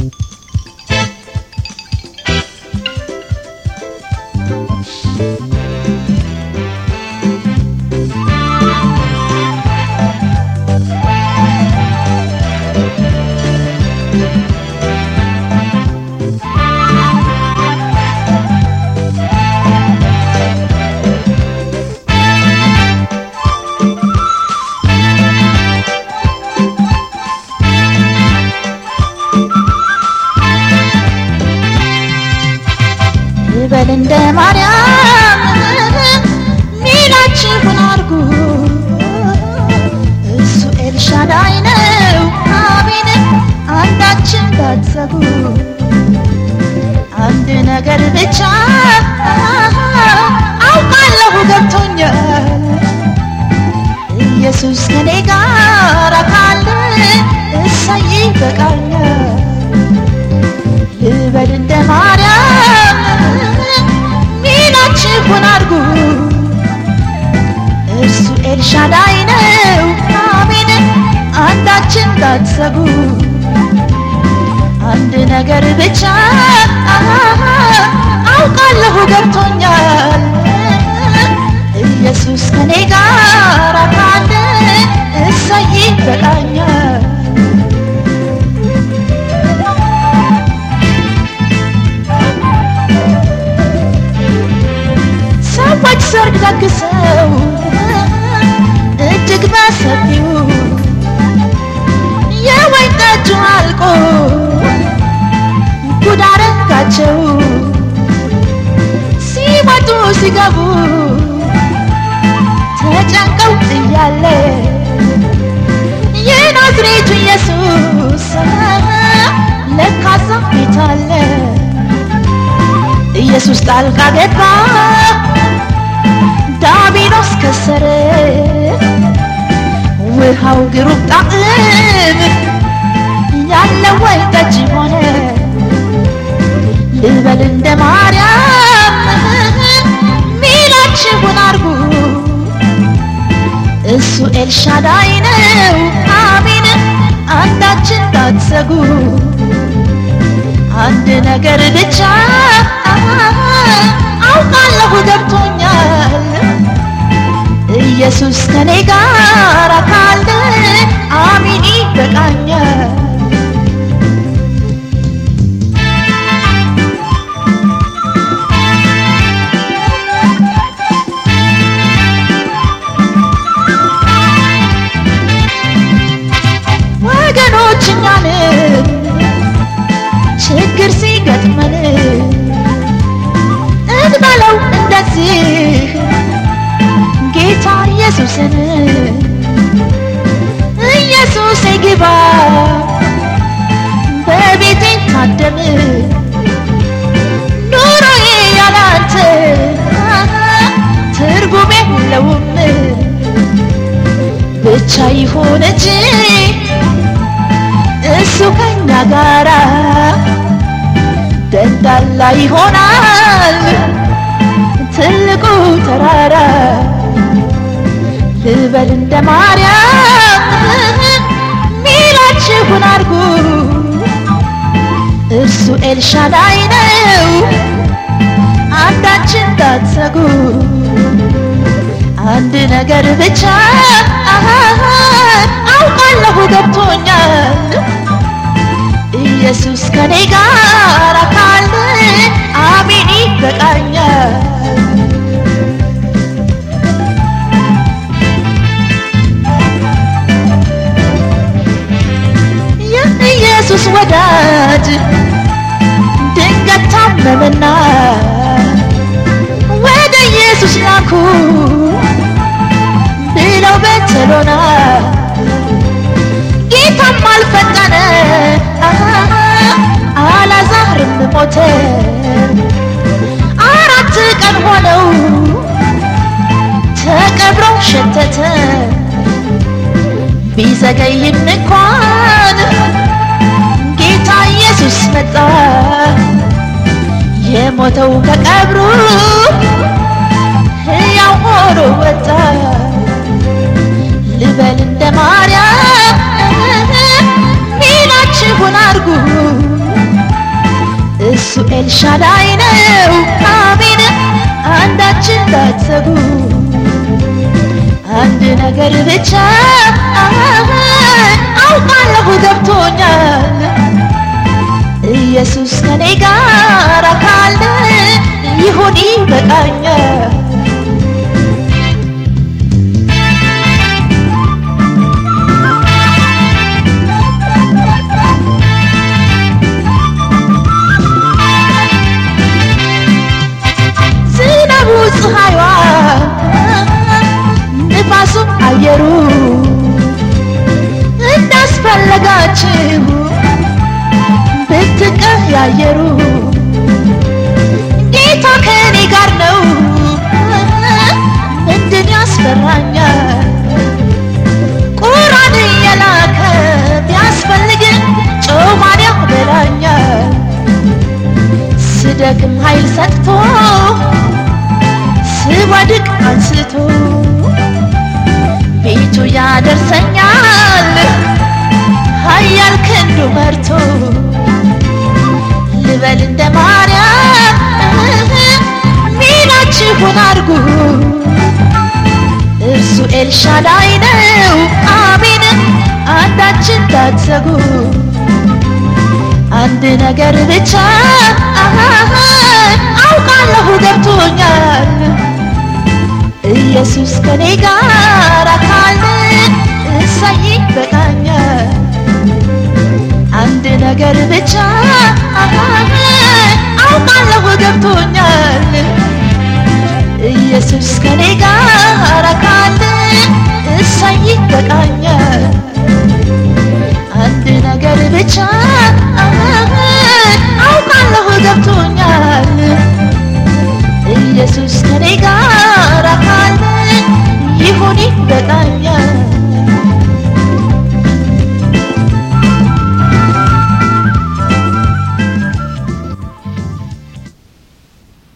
Música ባትሰጉ አንድ ነገር ብቻ አውቃለሁ ገብቶኛል። ኢየሱስ ከኔ ጋር ካለ እሰይ ይበቃኛል ልበል እንደ ማርያም ሚናችሁን አርጉ እርሱ ኤልሻዳይ ነው። አሜን። አንዳችን እንዳትሰጉ አንድ ነገር ብቻ አውቃለሁ ገብቶኛል። ኢየሱስ ከኔ ጋር ካለ እሰይ ይበቃኛል። ሰዎች ሰርግ ደግሰው እጅግ በሰፊው የወይን ጠጁ አልቆ ጉድ አረጋቸው ሲመጡ ሲገቡ ተጨንቀው እያለ የናዝሬቱ ኢየሱስ ለካዛ ቤት አለ። ኢየሱስ ጣልቃ ገባ ዳቢሎስ ከሰረ። ውሃው ግሩም ጣዕም ያለው ወይን ጠጅ ሆነ ልበል እንደ ማርያም ሚላችሁን አርጉ እሱ ኤልሻዳይ ነው። አሜን። አንዳችን እንዳትሰጉ አንድ ነገር ብቻ አውቃለሁ ገብቶኛል ኢየሱስ ከኔ ጋር ካለ አሜን ይበቃኛል ኢየሱስን ኢየሱስ ግባ በቤቴ ታደም ኑሮዬ ያላንተ ትርጉም የለውም። ብቻ ይሁን እንጂ እሱ ከኛ ጋራ ደንዳላ ይሆናል። ትልቁ ተራራ ልበል እንደ ማርያም ሚላችሁን አርጉ እርሱ ኤልሻዳይ ነው። አንዳችን እንዳትሰጉ። አንድ ነገር ብቻ አውቃለሁ ገብቶኛል። ኢየሱስ ከኔ ጋር ካለ አሜን ይበቃኛል ወዳጅ ድንገት ታመመና ወደ ኢየሱስ ላኩ ብለው በተሎና ጌታም አልፈጠነ አላዛርም ሞተ። አራት ቀን ሆነው ተቀብሮ ሸተተ። ቢዘገይም እንኳን ኢየሱስ መጣ። የሞተው ከቀብሩ ሕያው ሆኖ ወጣ ልበል እንደ ማርያም ሚላችሁን አርጉ ኤልሻዳይ ነው። አሜን። አንዳች እንዳትሰጉ አንድ ነገር ብቻ አውቃለሁ ገብቶኛል ኢየሱስ ከኔ ጋር ካለ ይሁን ይበቃኛል ፀሐይዋ ንፋሱ አየሩ እንዳስፈለጋችሁ ብትቀያየሩ ጌታ ከኔ ጋር ነው። ምንድን ያስፈራኛል? ቁራን የላከ ቢያስፈልግ ጮማን ያበላኛል። ስደክም ኃይል ሰጥቶ ስወድቅ አንስቶ ቤቱ ያደርሰኛል። ኃያል ክንዱ መርቶ ልበል እንደ ማርያም ሚናችሁን አድርጉ እርሱ ኤልሻዳይ ነው አሜን አንዳች እንዳትሰጉ አንድ ነገር ብቻ አውቃለሁ ገብቶኛል ኢየሱስ ከኔ ጋር ካለ እሰይ ይበቃኛል አንድ ነገር ብቻ አውቃለሁ ገብቶኛል። ኢየሱስ ከኔ ጋር ካለ እሰይ ይበቃኛል አንድ ነገር ብቻ አውቃለሁ ገብቶኛል። ኢየሱስ ከኔ ጋር ካለ ይሁን ይበቃኛል